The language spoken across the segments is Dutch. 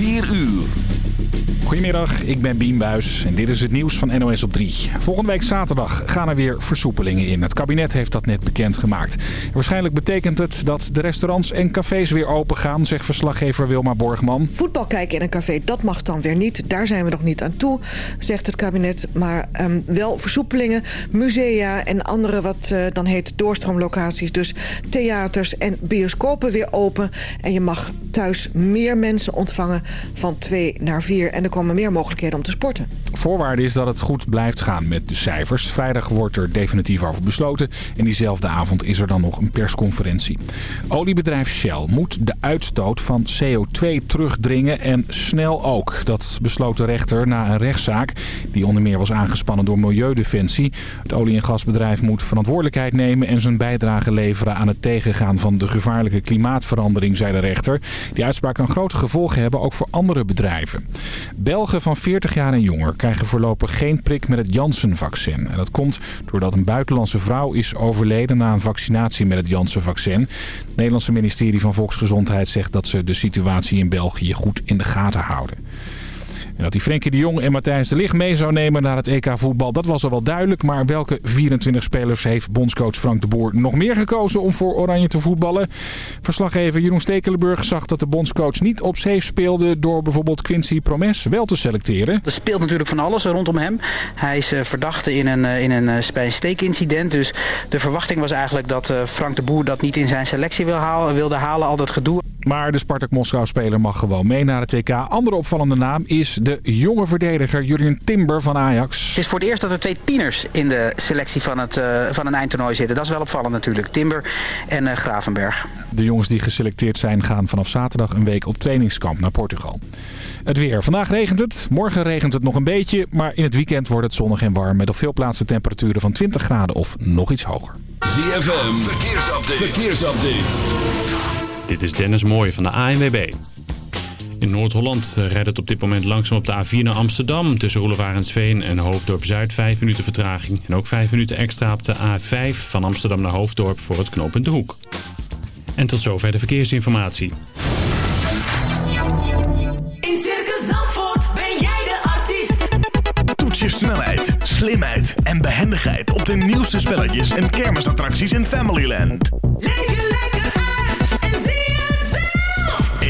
4 uur. Goedemiddag, ik ben Bien Buis en dit is het nieuws van NOS op 3. Volgende week zaterdag gaan er weer versoepelingen in. Het kabinet heeft dat net bekendgemaakt. Waarschijnlijk betekent het dat de restaurants en cafés weer open gaan, zegt verslaggever Wilma Borgman. Voetbal kijken in een café, dat mag dan weer niet. Daar zijn we nog niet aan toe, zegt het kabinet. Maar um, wel versoepelingen, musea en andere wat uh, dan heet doorstroomlocaties. Dus theaters en bioscopen weer open. En je mag thuis meer mensen ontvangen van twee naar vier. En er komen meer mogelijkheden om te sporten. Voorwaarde is dat het goed blijft gaan met de cijfers. Vrijdag wordt er definitief over besloten. En diezelfde avond is er dan nog een persconferentie. Oliebedrijf Shell moet de uitstoot van CO2 terugdringen en snel ook. Dat besloot de rechter na een rechtszaak die onder meer was aangespannen door Milieudefensie. Het olie- en gasbedrijf moet verantwoordelijkheid nemen en zijn bijdrage leveren aan het tegengaan van de gevaarlijke klimaatverandering, zei de rechter. Die uitspraak kan grote gevolgen hebben ook voor andere bedrijven. Belgen van 40 jaar en jonger krijgen voorlopig geen prik met het Janssen-vaccin. En dat komt doordat een buitenlandse vrouw is overleden na een vaccinatie met het Janssen-vaccin. Het Nederlandse ministerie van Volksgezondheid zegt dat ze de situatie in België goed in de gaten houden. En dat die Frenkie de Jong en Matthijs de Ligt mee zou nemen naar het EK voetbal, dat was al wel duidelijk. Maar welke 24 spelers heeft bondscoach Frank de Boer nog meer gekozen om voor Oranje te voetballen? Verslaggever Jeroen Stekelenburg zag dat de bondscoach niet op safe speelde door bijvoorbeeld Quincy Promes wel te selecteren. Er speelt natuurlijk van alles rondom hem. Hij is uh, verdachte in een, uh, in een, bij een steekincident. Dus de verwachting was eigenlijk dat Frank de Boer dat niet in zijn selectie wil halen, wilde halen. Al dat gedoe. Maar de Spartak Moskou-speler mag gewoon mee naar het WK. Andere opvallende naam is de jonge verdediger Julian Timber van Ajax. Het is voor het eerst dat er twee tieners in de selectie van, het, uh, van een eindtoernooi zitten. Dat is wel opvallend natuurlijk. Timber en uh, Gravenberg. De jongens die geselecteerd zijn gaan vanaf zaterdag een week op trainingskamp naar Portugal. Het weer. Vandaag regent het. Morgen regent het nog een beetje. Maar in het weekend wordt het zonnig en warm. Met op veel plaatsen temperaturen van 20 graden of nog iets hoger. ZFM. Verkeersupdate. Verkeersupdate. Dit is Dennis Mooij van de ANWB. In Noord-Holland rijdt het op dit moment langzaam op de A4 naar Amsterdam. Tussen Roelevarensveen en Hoofddorp Zuid 5 minuten vertraging. En ook 5 minuten extra op de A5 van Amsterdam naar Hoofddorp voor het knooppunt De Hoek. En tot zover de verkeersinformatie. In Circus Zandvoort ben jij de artiest. Toets je snelheid, slimheid en behendigheid op de nieuwste spelletjes en kermisattracties in Familyland. Leef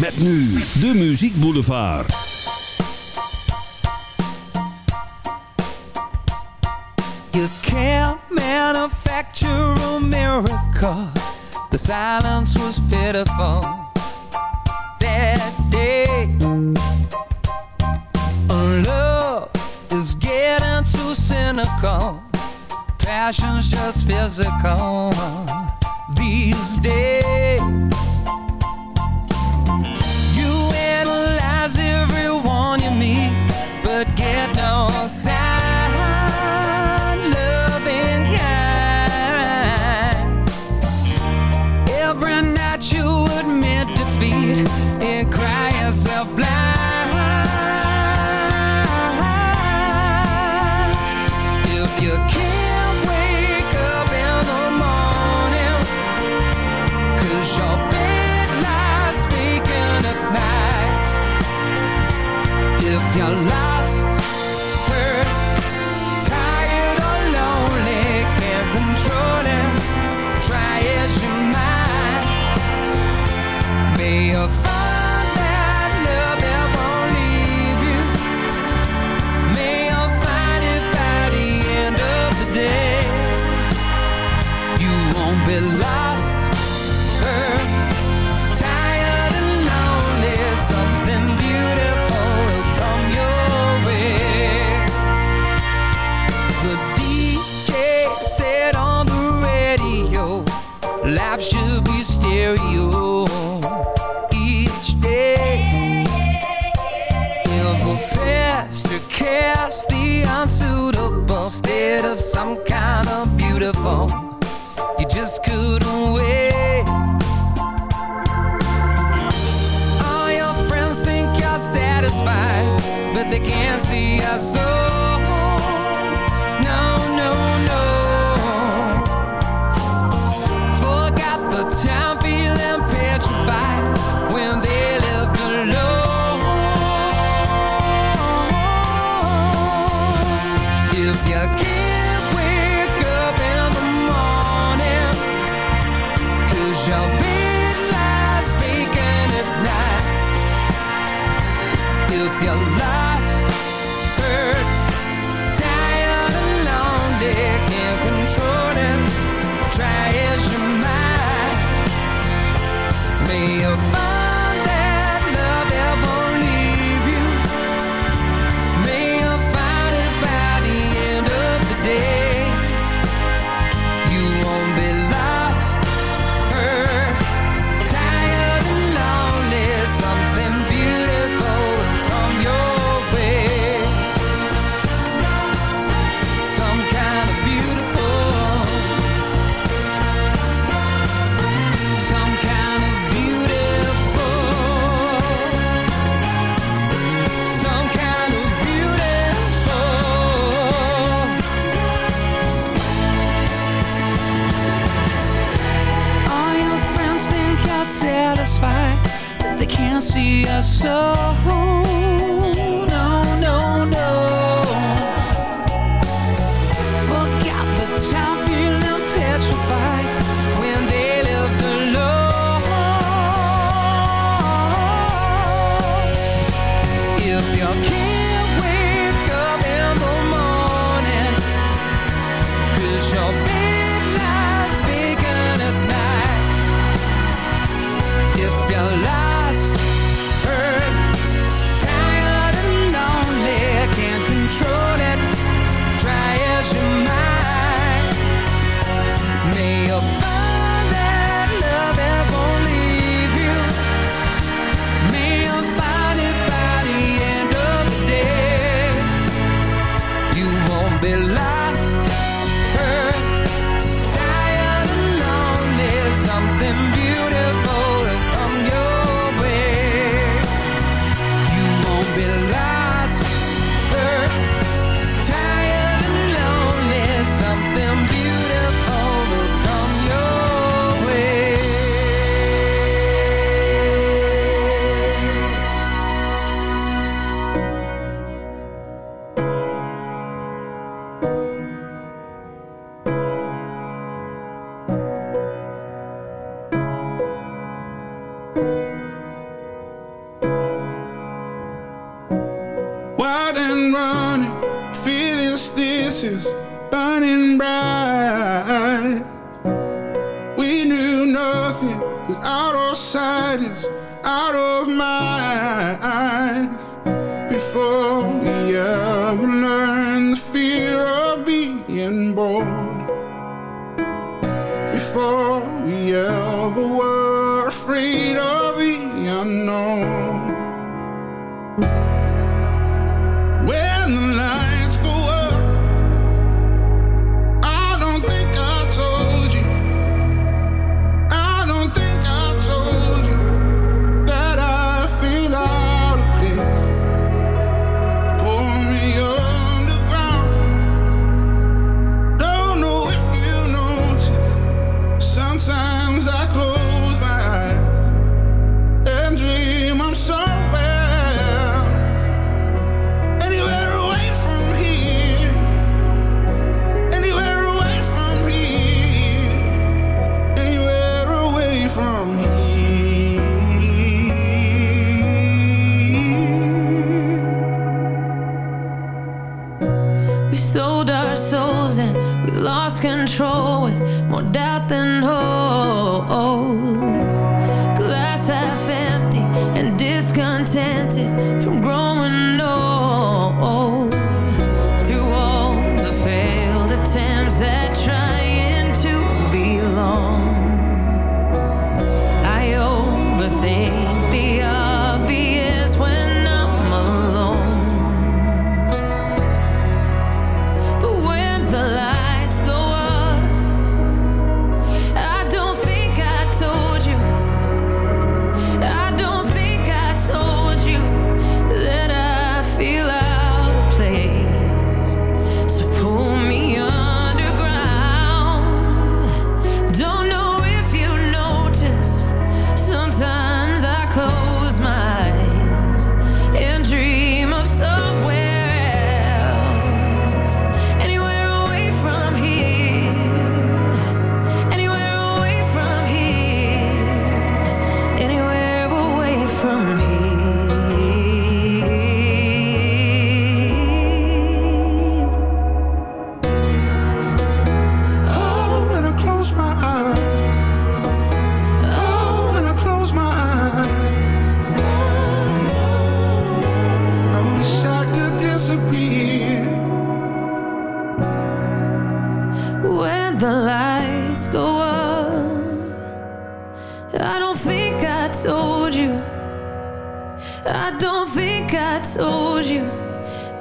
Met nu de Muziek Boulevard. You can't manufacture a miracle. The silence was pitiful that day. Love is getting too cynical. Passion's just physical these days. Satisfied, but they can't see your soul. so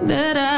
that I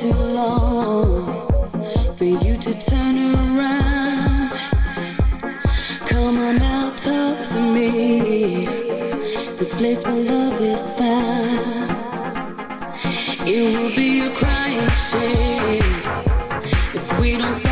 too long for you to turn around. Come on now, talk to me. The place where love is found. It will be a crying shame if we don't.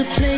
the place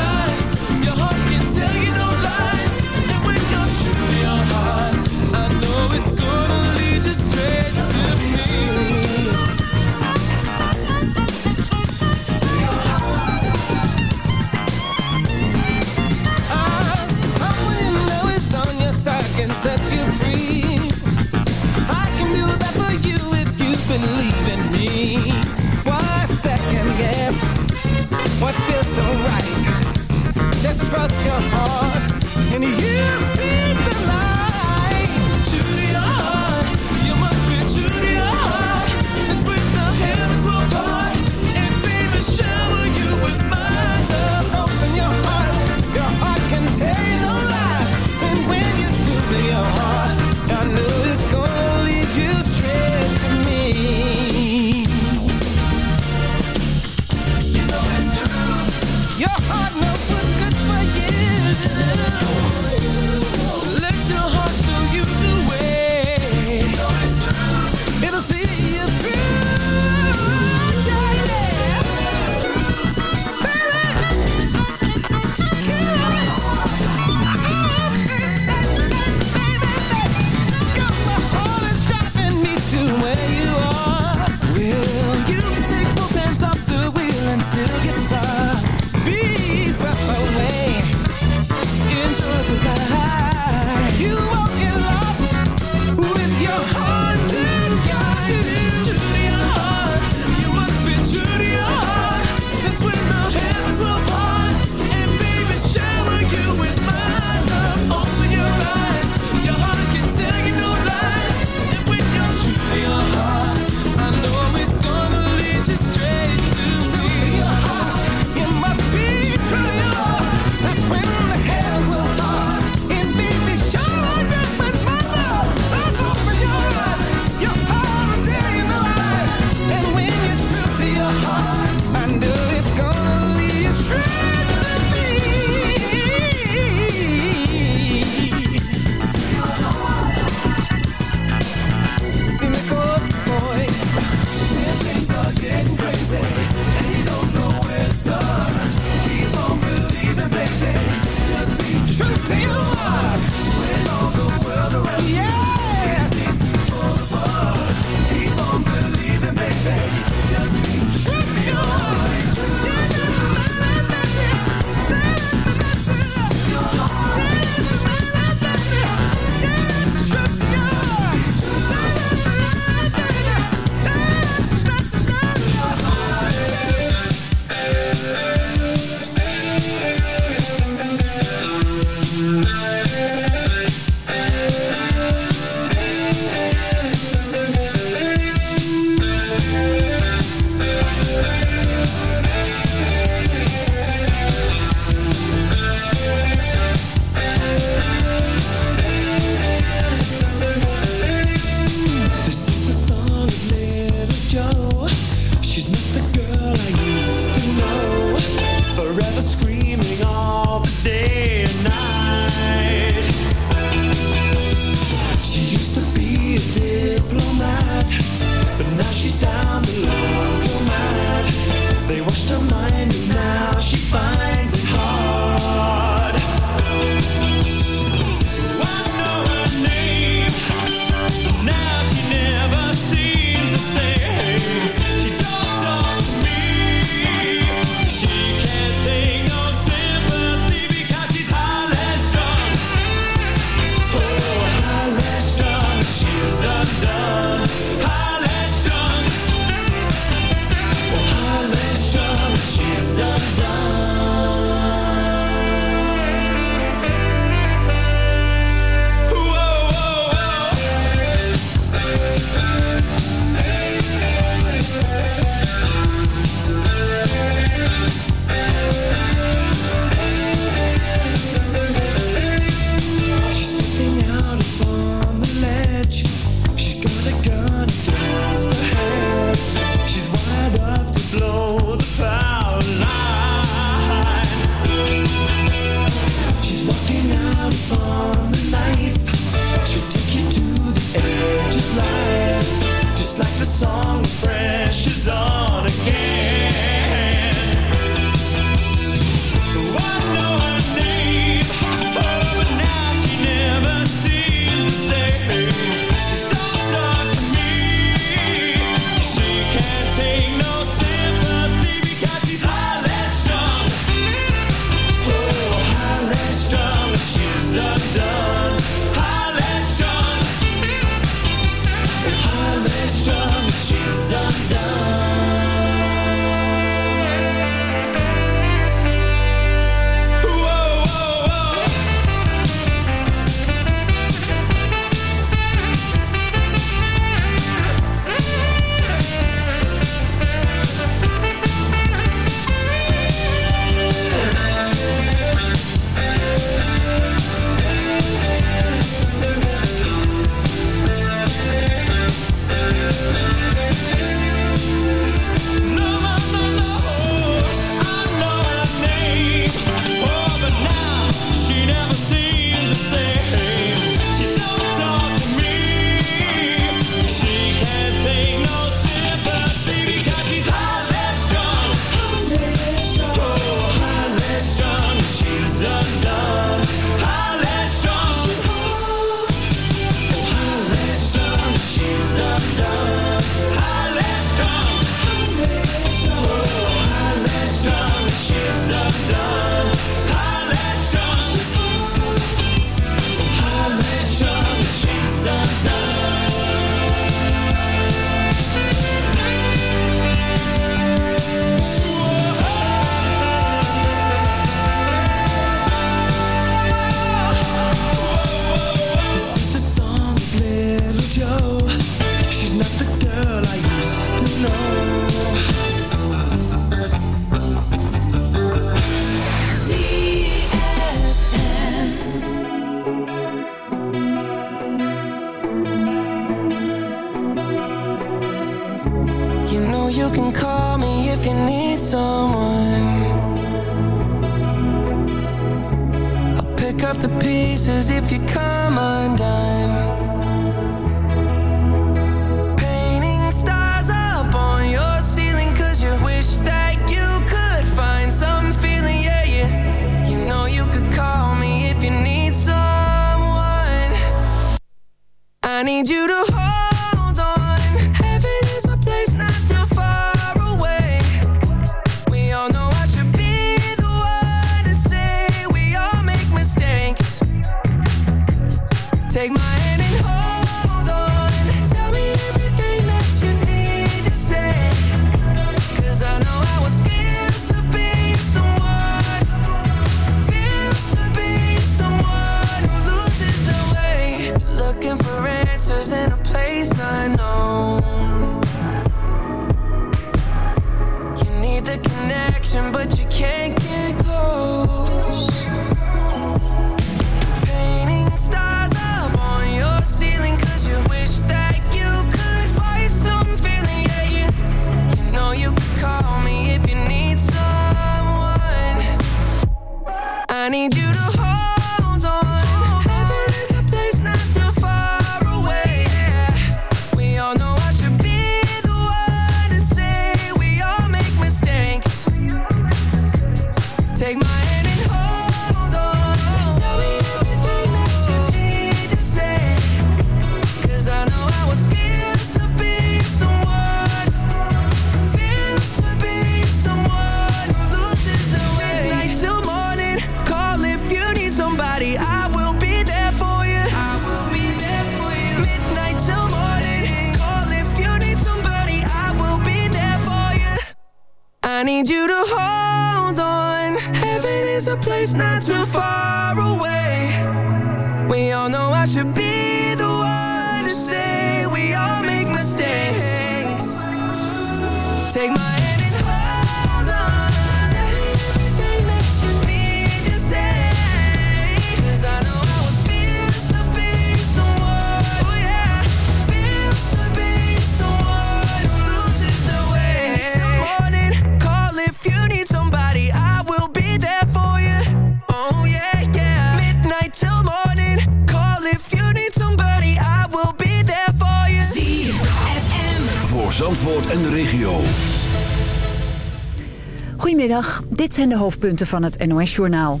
zijn de hoofdpunten van het NOS-journaal.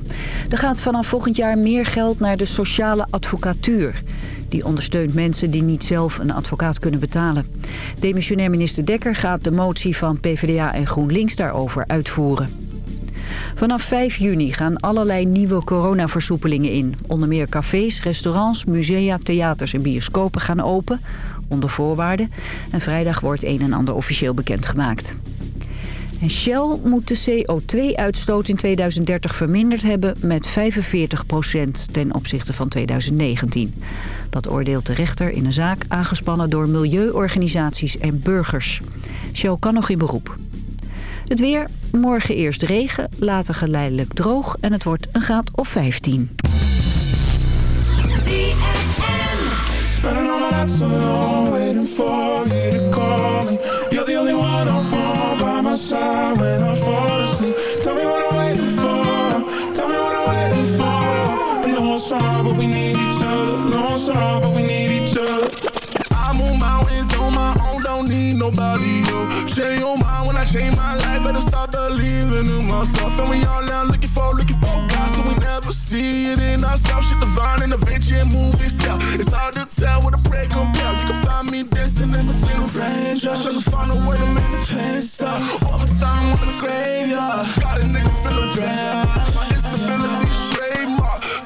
Er gaat vanaf volgend jaar meer geld naar de sociale advocatuur. Die ondersteunt mensen die niet zelf een advocaat kunnen betalen. Demissionair minister Dekker gaat de motie van PvdA en GroenLinks daarover uitvoeren. Vanaf 5 juni gaan allerlei nieuwe coronaversoepelingen in. Onder meer cafés, restaurants, musea, theaters en bioscopen gaan open. Onder voorwaarden. En vrijdag wordt een en ander officieel bekendgemaakt. En Shell moet de CO2-uitstoot in 2030 verminderd hebben met 45% ten opzichte van 2019. Dat oordeelt de rechter in een zaak aangespannen door milieuorganisaties en burgers. Shell kan nog in beroep. Het weer, morgen eerst regen, later geleidelijk droog en het wordt een graad of 15. Spending all my nights alone, waiting for side when I fall asleep. Tell me what I'm waiting for. Tell me what I'm waiting for. I know it's wrong, but we need each other. No, it's wrong, nobody. Yo. Change your mind when I change my life. Better start believing in myself. And we all now looking for, looking for God, so we never see it in ourselves. Shit divine and adventure and movie style. It's hard to tell what a prayer compare. You can find me dancing in between the raindrops. Trying to find a way to make the pain stop. Overtime in the graveyard. Got a nigga feeling grand. My instability trademark.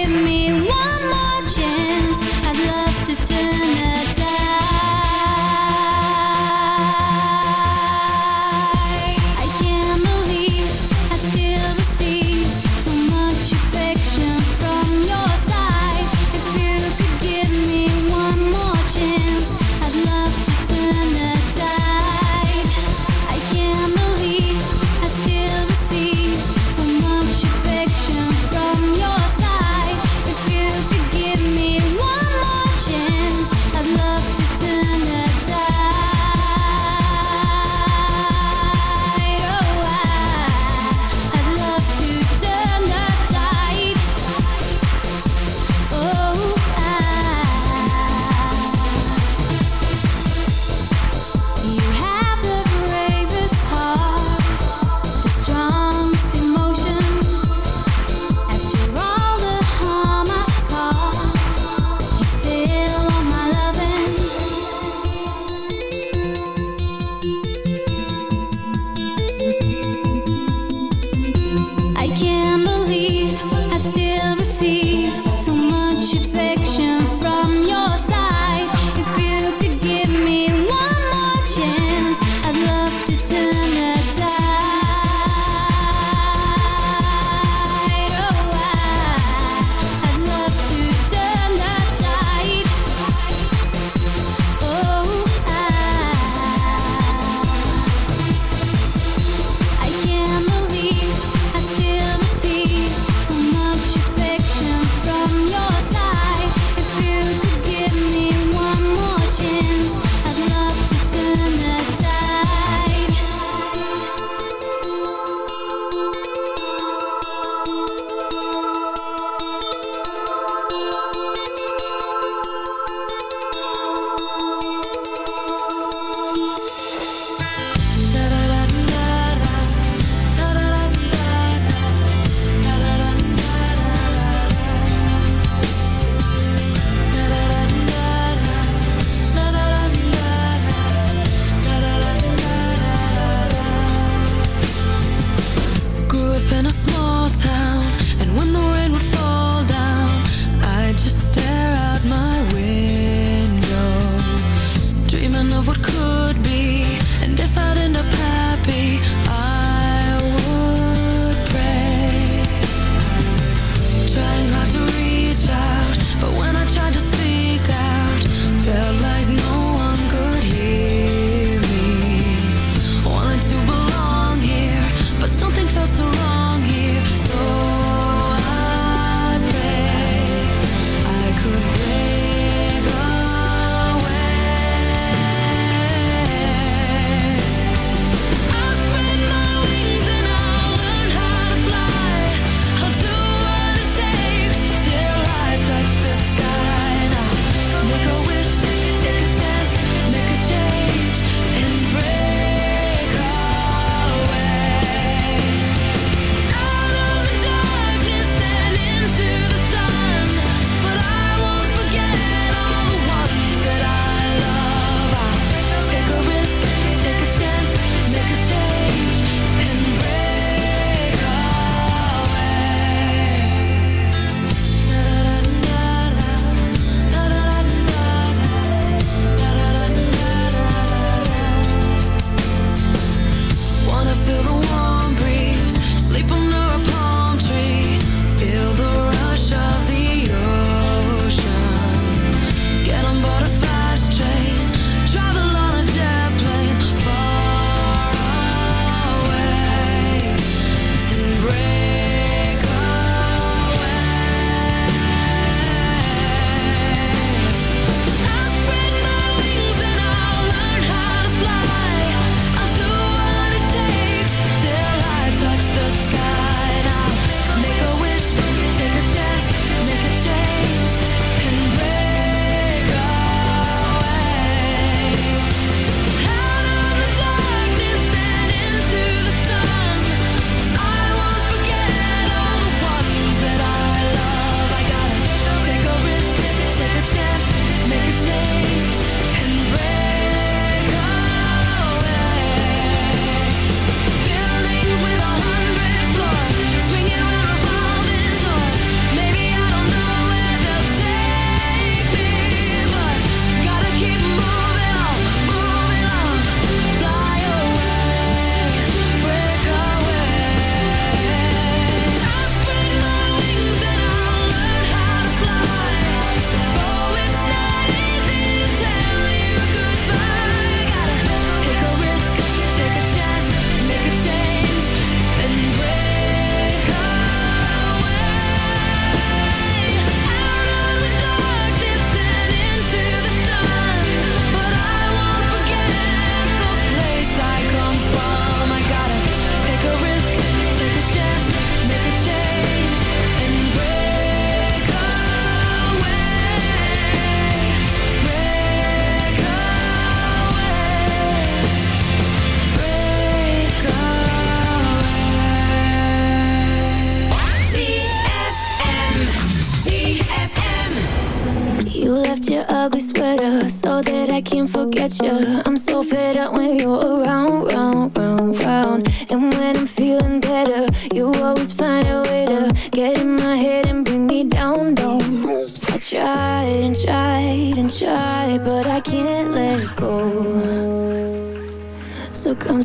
give me one more chance.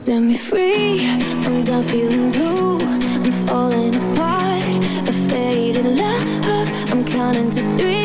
set me free. I'm done feeling blue. I'm falling apart. A faded love. I'm counting to three.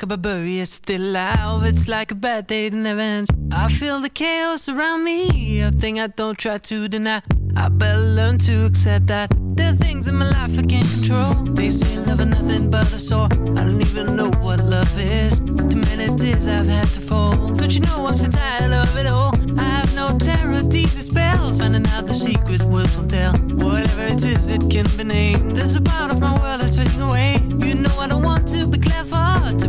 Like a barbarian still alive. It's like a bad day never ends. I feel the chaos around me, a thing I don't try to deny. I better learn to accept that there are things in my life I can't control. They say love is nothing but a sore. I don't even know what love is. Too many tears I've had to fold. Don't you know I'm so tired of it all? I have no terror, these spells. Finding out the secret words will tell. Whatever it is, it can be named. There's a part of my world that's fading away. You know I don't want to be clever, to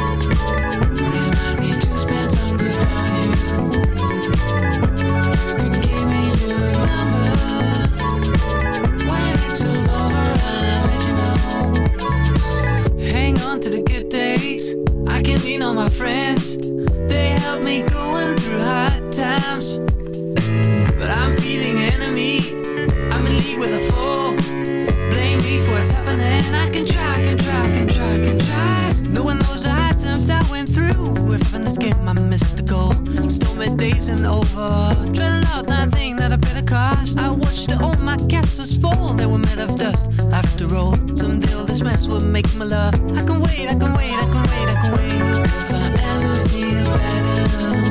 days and over. Dreading out nothing that I better cost. I watched all my castles fall. They were made of dust. After all, someday all this mess will make my love. I can wait, I can wait, I can wait, I can wait. If I ever feel better.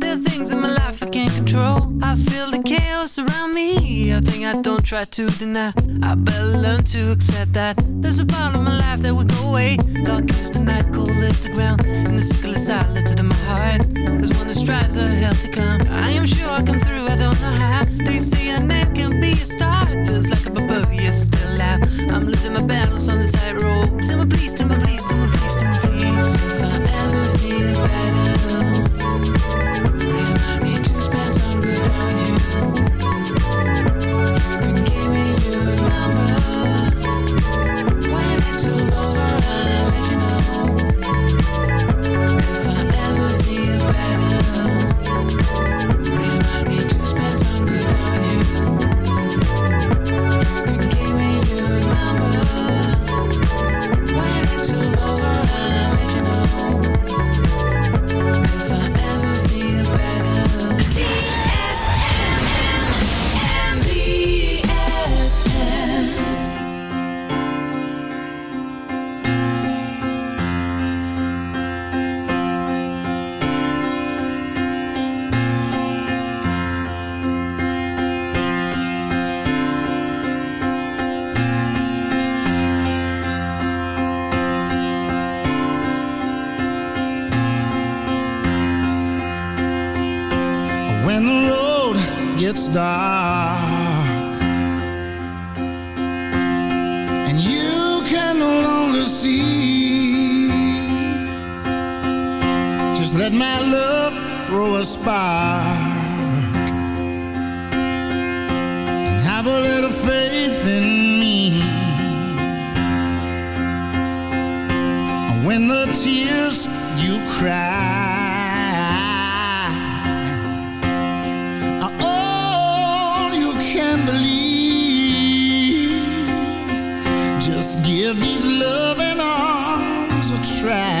Are things in my life I can't control. I feel the chaos around me, a thing I don't try to deny. I better learn to accept that. There's a part of my life that will go away. Dark is the night, cold is the ground. And the sickle is silent in my heart. There's one that strives a hell to come. I am sure I come through, I don't know how. They say a end can be a start. Feels like a barbarian still alive. I'm losing my balance on the tightrope. Tell me please, tell me please, tell me please, tell me please. If I ever feel better, have a little faith in me when the tears you cry are all you can believe. Just give these loving arms a try,